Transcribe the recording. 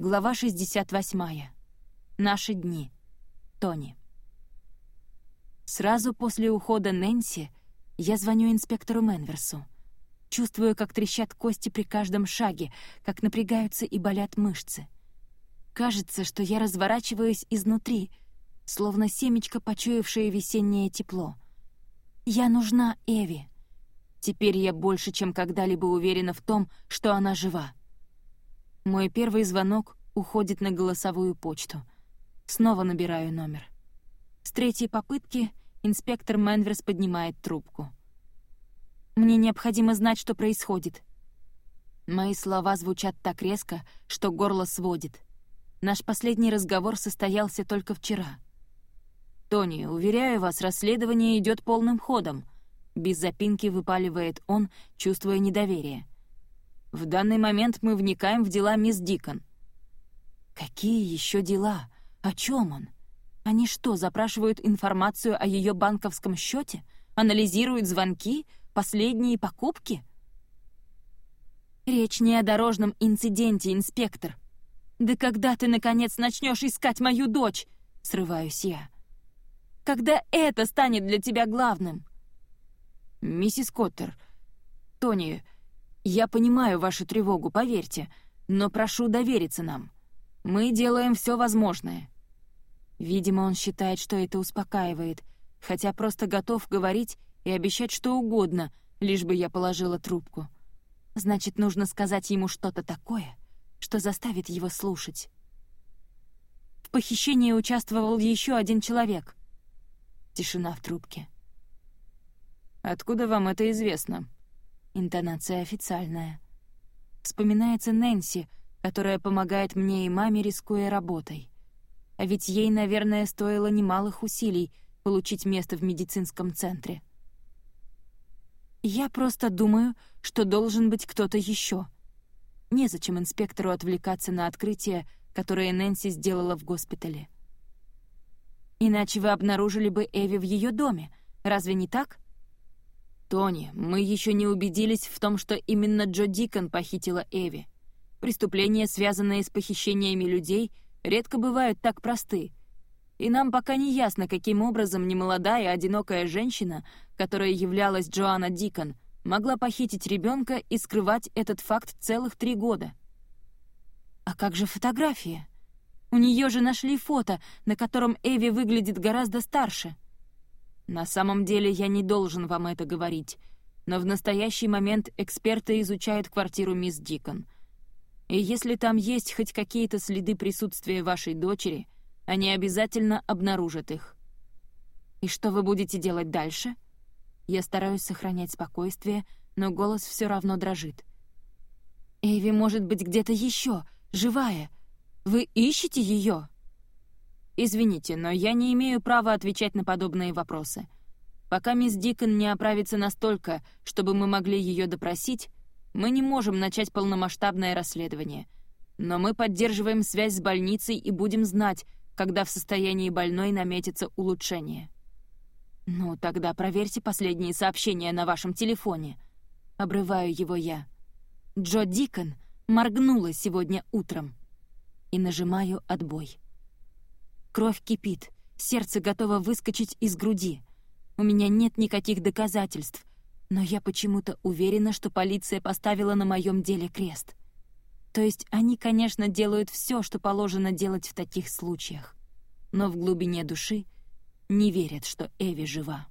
Глава 68. Наши дни. Тони. Сразу после ухода Нэнси я звоню инспектору Менверсу. Чувствую, как трещат кости при каждом шаге, как напрягаются и болят мышцы. Кажется, что я разворачиваюсь изнутри, словно семечко, почуявшее весеннее тепло. Я нужна Эви. Теперь я больше, чем когда-либо уверена в том, что она жива. Мой первый звонок уходит на голосовую почту. Снова набираю номер. С третьей попытки инспектор Менверс поднимает трубку. Мне необходимо знать, что происходит». Мои слова звучат так резко, что горло сводит. Наш последний разговор состоялся только вчера. «Тони, уверяю вас, расследование идет полным ходом», — без запинки выпаливает он, чувствуя недоверие. «В данный момент мы вникаем в дела мисс Дикон». «Какие еще дела? О чем он? Они что, запрашивают информацию о ее банковском счете? Анализируют звонки? Последние покупки? Речь не о дорожном инциденте, инспектор. Да когда ты, наконец, начнешь искать мою дочь? Срываюсь я. Когда это станет для тебя главным? Миссис Коттер, Тони, я понимаю вашу тревогу, поверьте, но прошу довериться нам. Мы делаем все возможное. Видимо, он считает, что это успокаивает, хотя просто готов говорить и обещать что угодно, лишь бы я положила трубку. Значит, нужно сказать ему что-то такое, что заставит его слушать. В похищении участвовал еще один человек. Тишина в трубке. «Откуда вам это известно?» Интонация официальная. Вспоминается Нэнси, которая помогает мне и маме, рискуя работой. А ведь ей, наверное, стоило немалых усилий получить место в медицинском центре. Я просто думаю, что должен быть кто-то еще. Незачем инспектору отвлекаться на открытие, которое Нэнси сделала в госпитале. Иначе вы обнаружили бы Эви в ее доме. Разве не так? Тони, мы еще не убедились в том, что именно Джо Дикон похитила Эви. Преступления, связанные с похищениями людей, редко бывают так просты — и нам пока не ясно, каким образом немолодая одинокая женщина, которая являлась Джоанна Дикон, могла похитить ребенка и скрывать этот факт целых три года. А как же фотография? У нее же нашли фото, на котором Эви выглядит гораздо старше. На самом деле я не должен вам это говорить, но в настоящий момент эксперты изучают квартиру мисс Дикон. И если там есть хоть какие-то следы присутствия вашей дочери — они обязательно обнаружат их. И что вы будете делать дальше? Я стараюсь сохранять спокойствие, но голос все равно дрожит. Эйви может быть где-то еще, живая. Вы ищете ее? Извините, но я не имею права отвечать на подобные вопросы. Пока мисс Дикон не оправится настолько, чтобы мы могли ее допросить, мы не можем начать полномасштабное расследование. Но мы поддерживаем связь с больницей и будем знать, когда в состоянии больной наметится улучшение. «Ну, тогда проверьте последние сообщения на вашем телефоне». Обрываю его я. Джо Дикон моргнула сегодня утром. И нажимаю «Отбой». Кровь кипит, сердце готово выскочить из груди. У меня нет никаких доказательств, но я почему-то уверена, что полиция поставила на моем деле крест. То есть они, конечно, делают все, что положено делать в таких случаях, но в глубине души не верят, что Эви жива.